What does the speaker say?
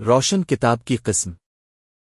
روشن کتاب کی قسم۔